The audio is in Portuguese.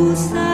Ouça